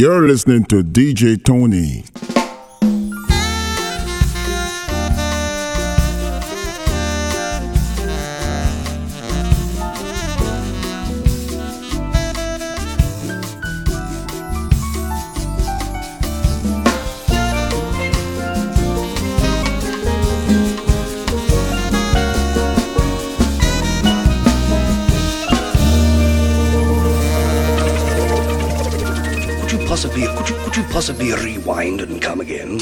You're listening to DJ Tony. Possibly rewind and come again?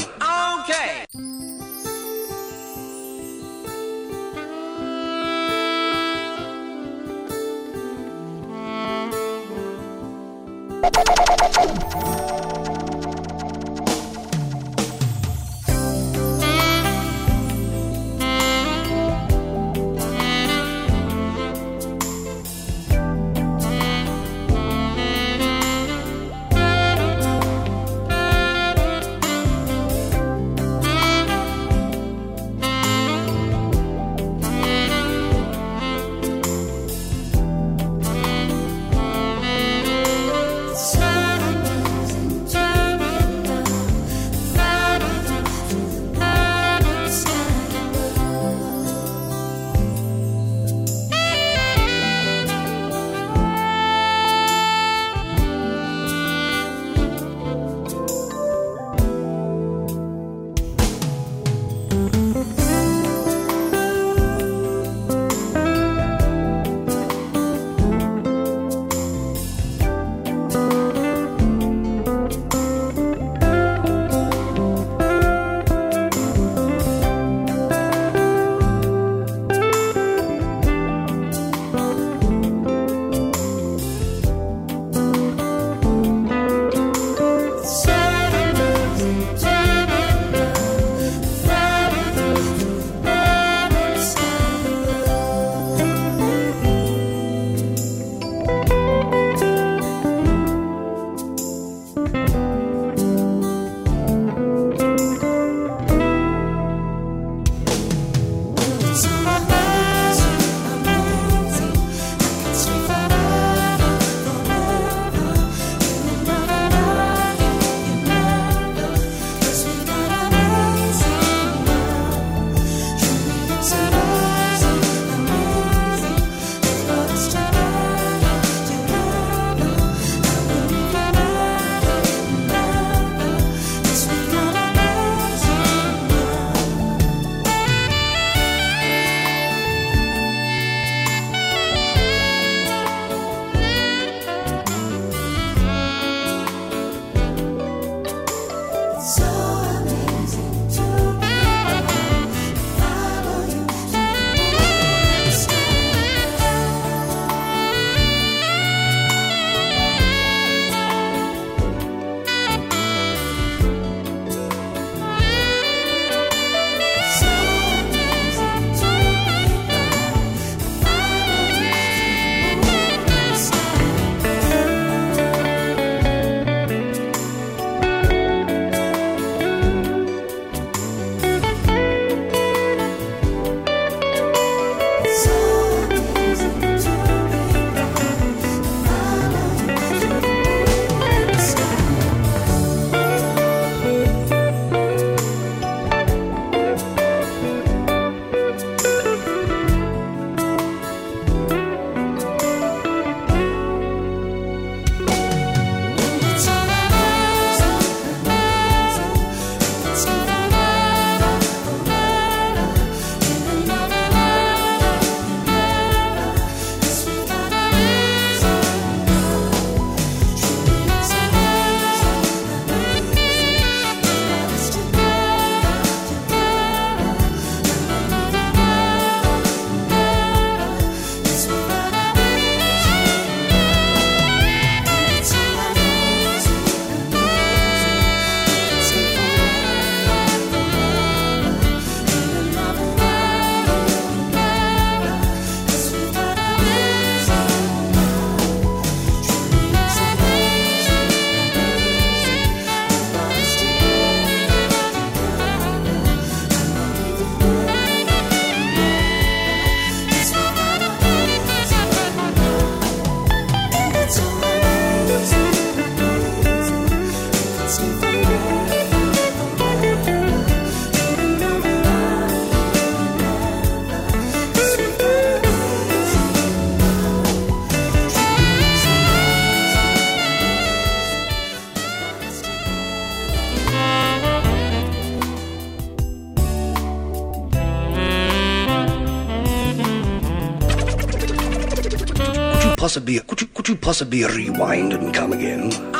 Possibly could you could you possibly rewind and come again?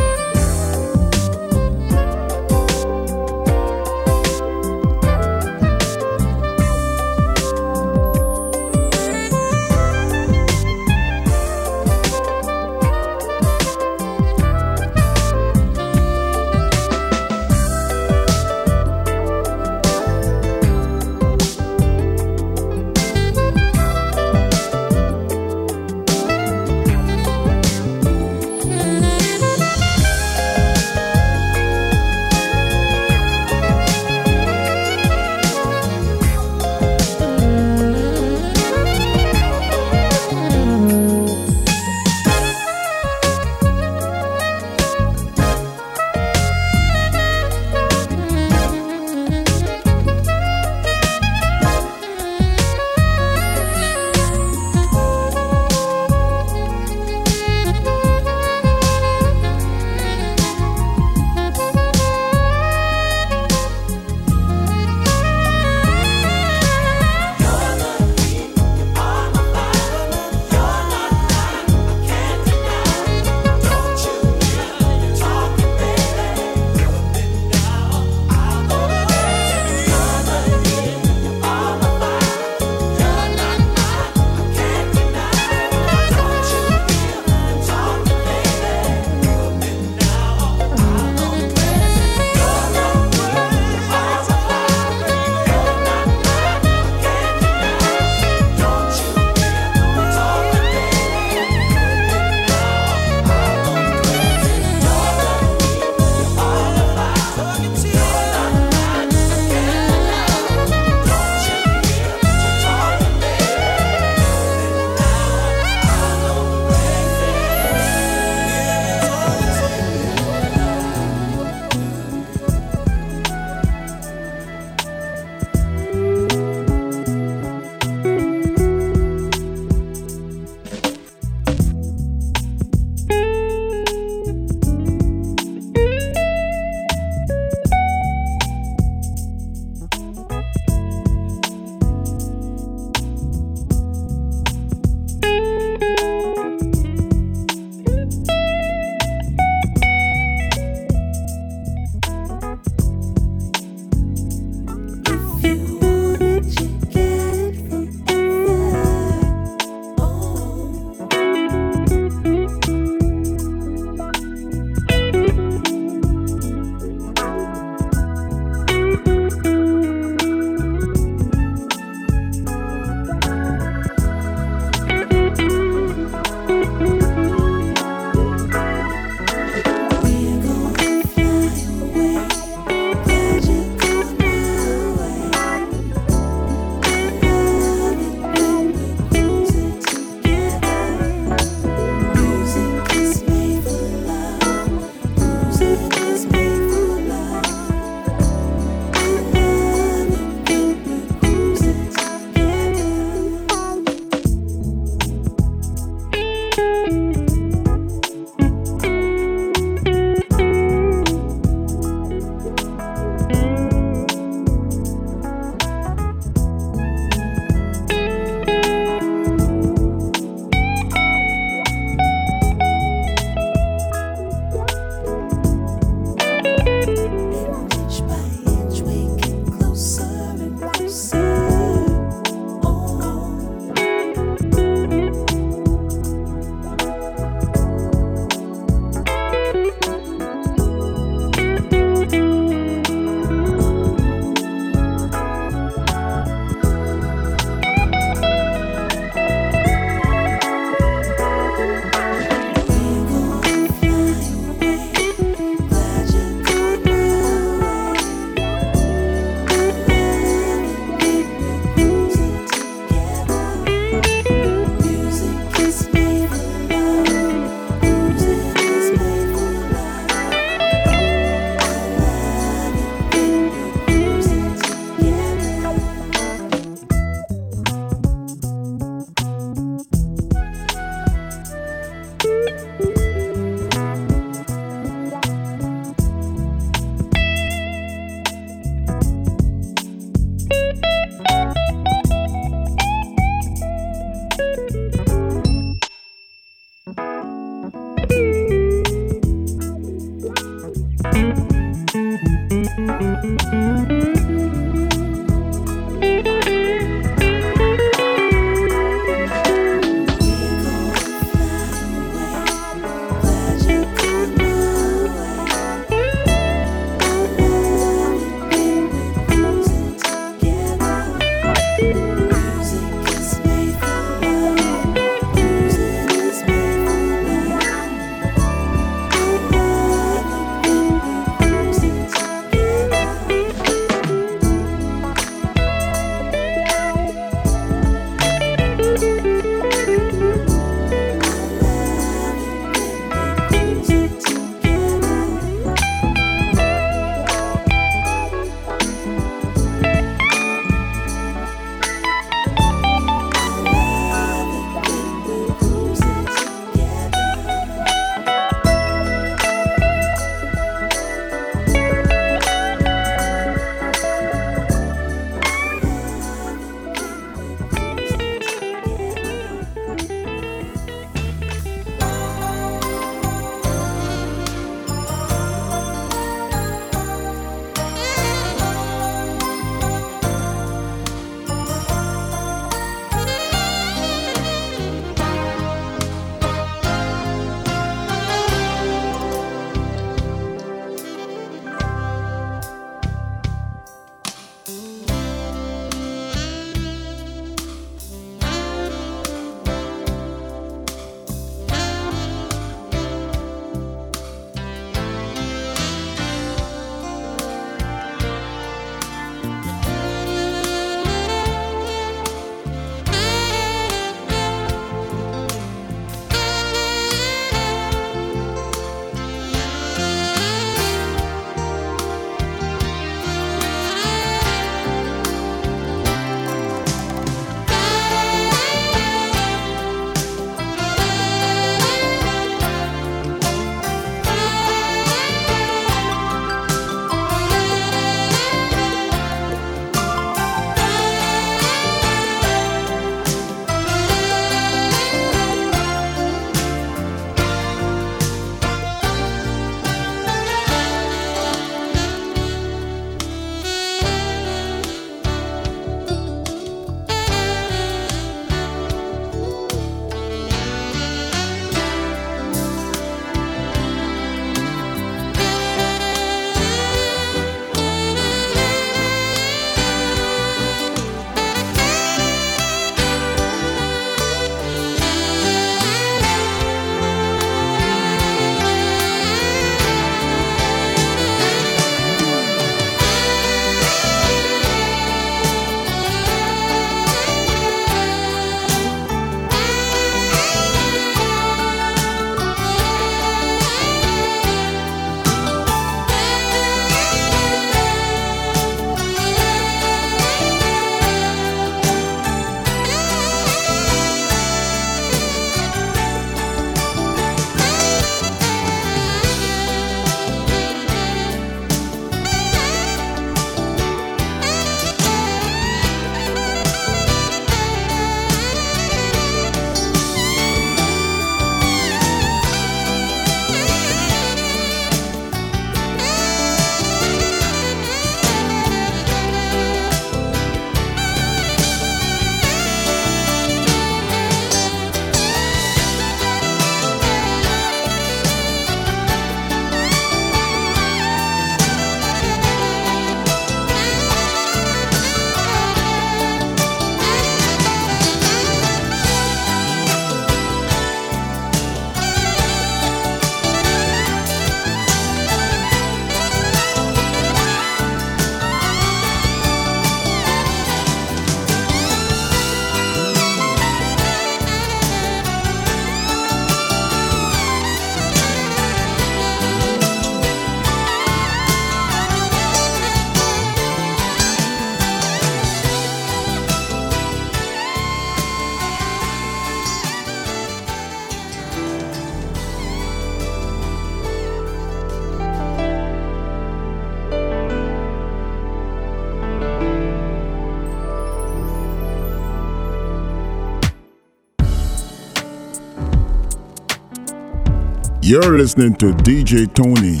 You're listening to DJ Tony.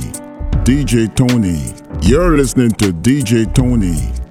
DJ Tony. You're listening to DJ Tony.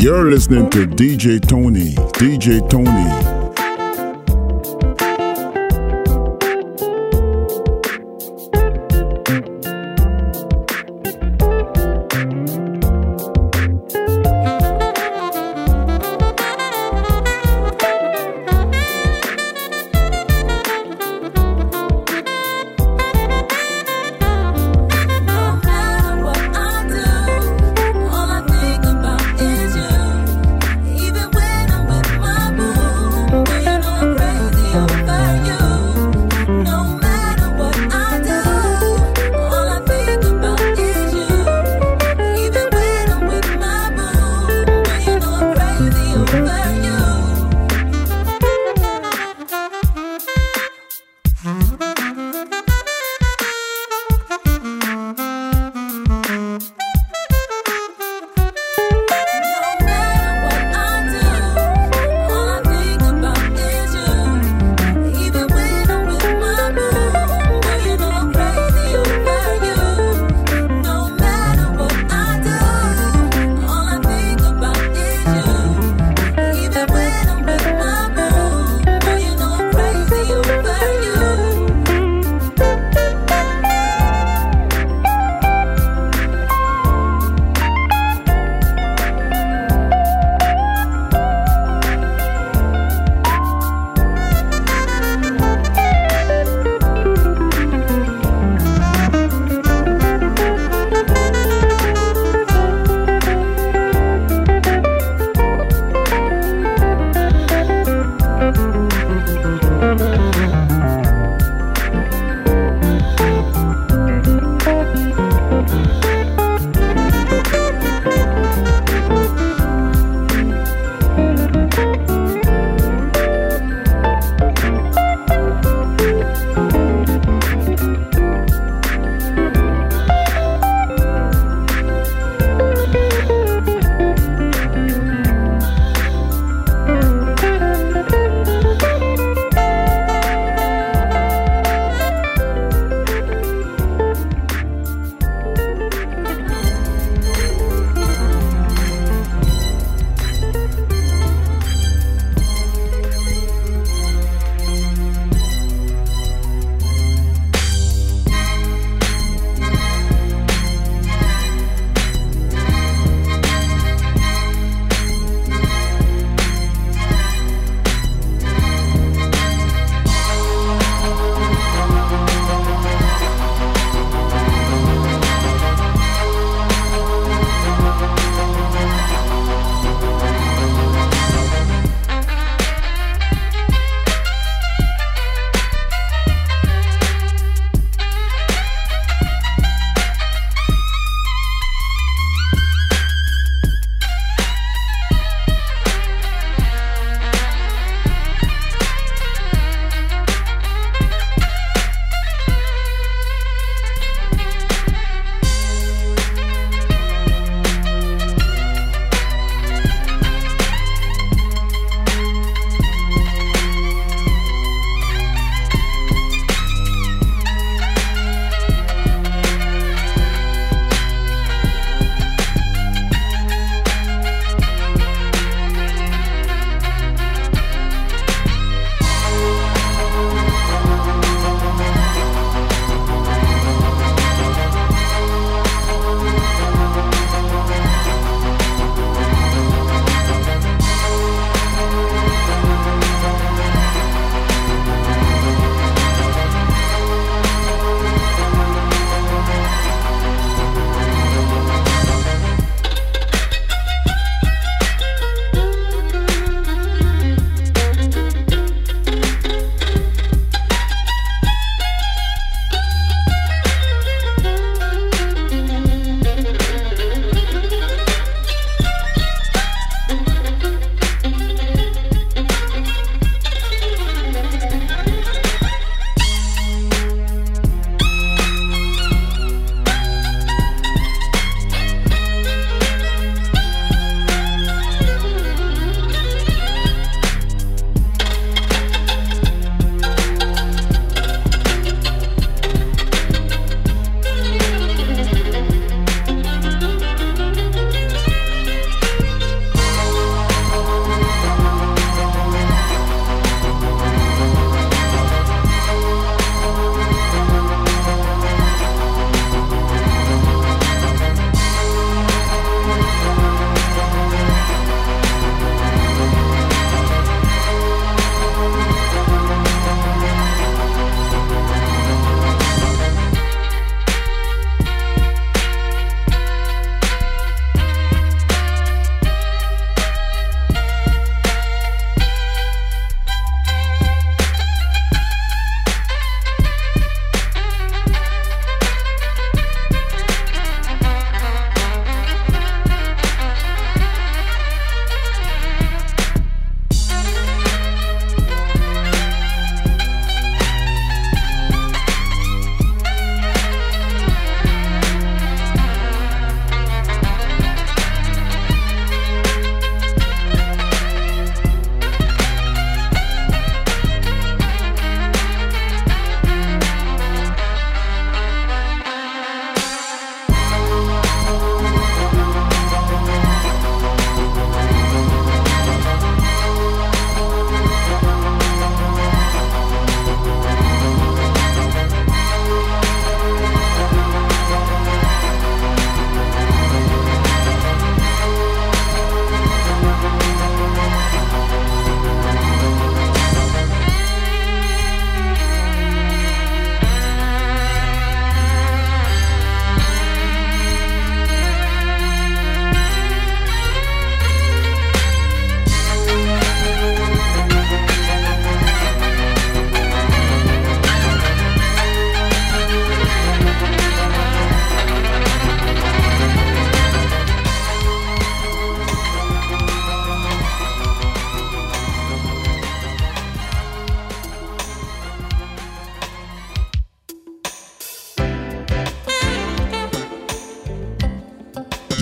You're listening to DJ Tony. DJ Tony.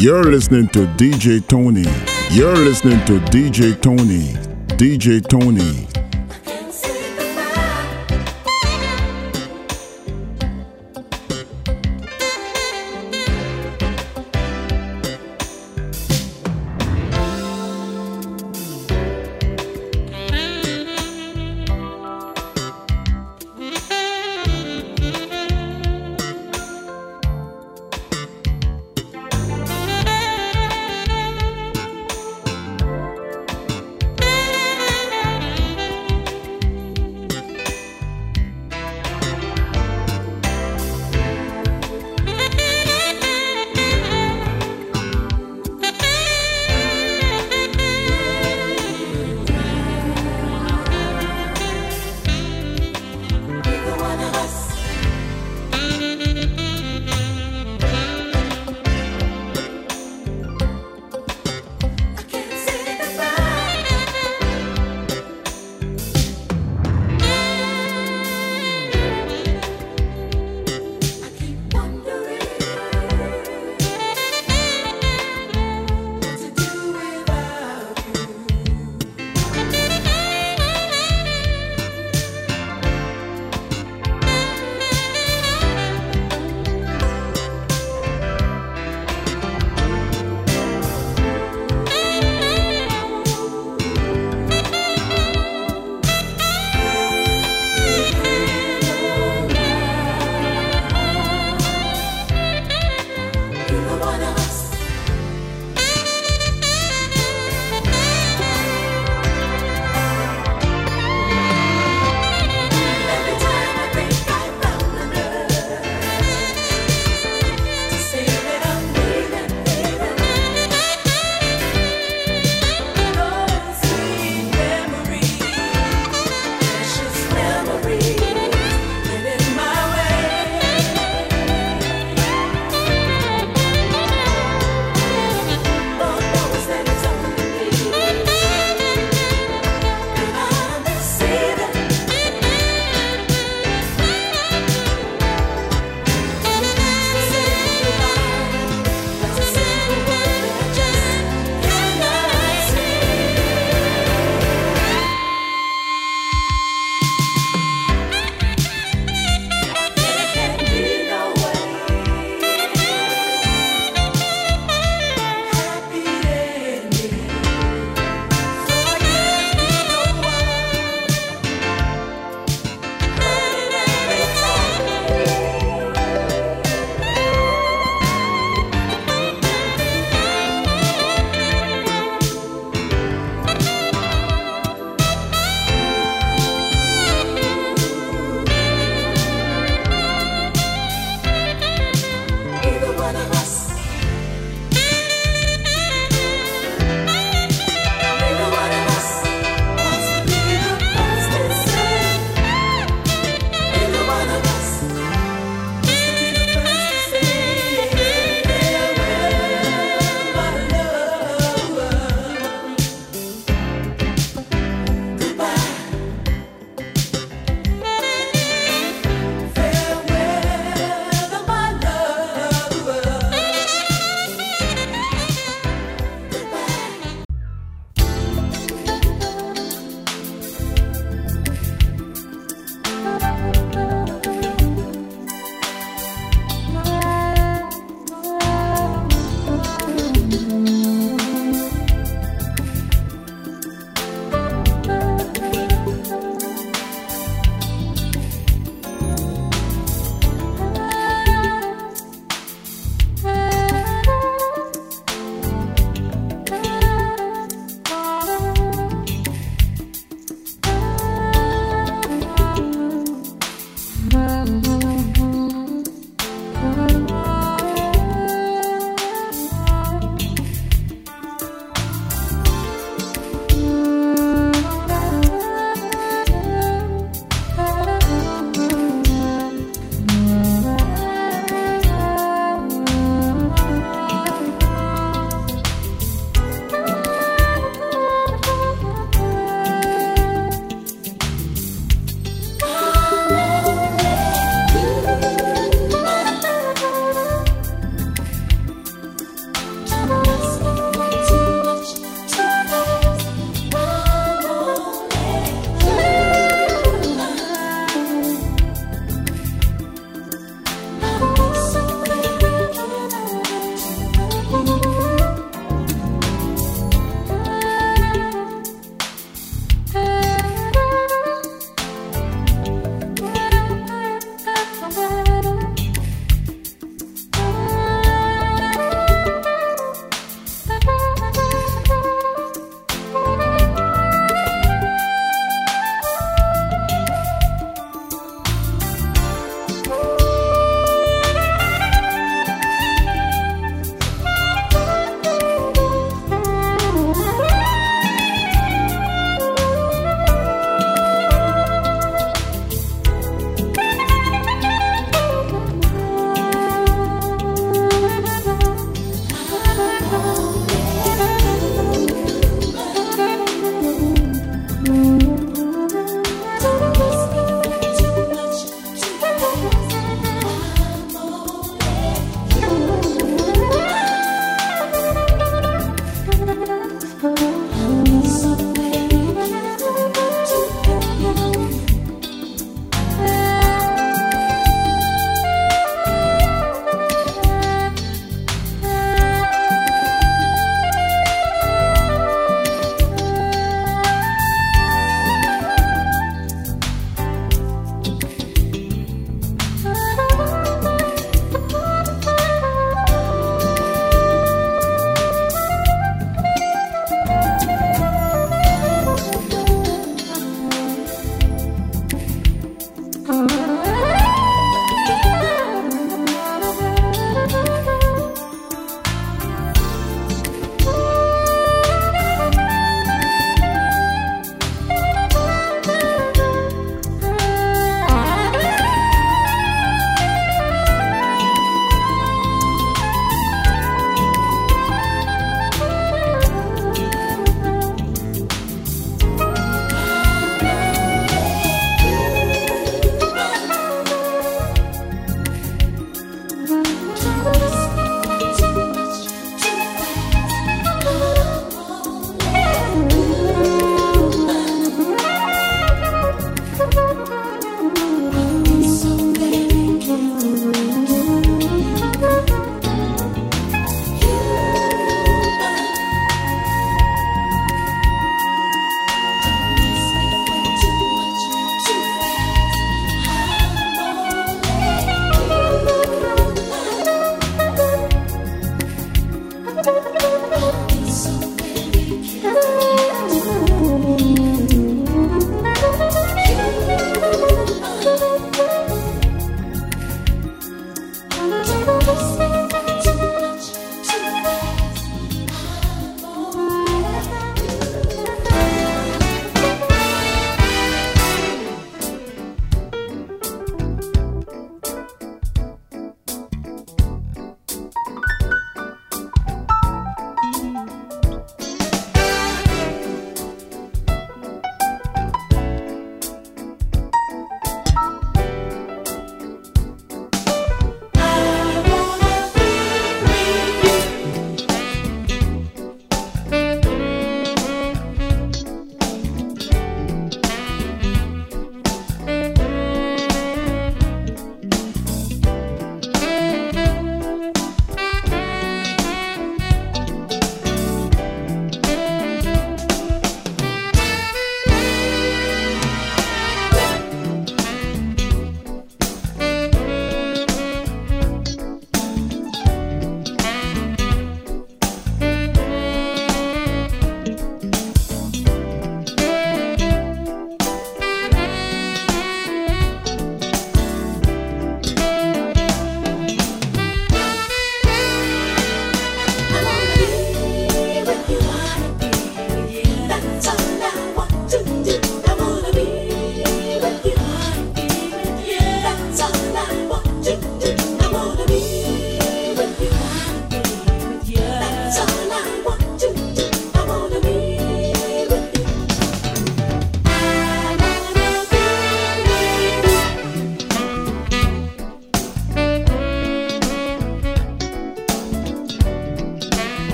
You're listening to DJ Tony. You're listening to DJ Tony. DJ Tony.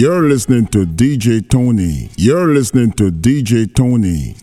You're listening to DJ Tony. You're listening to DJ Tony.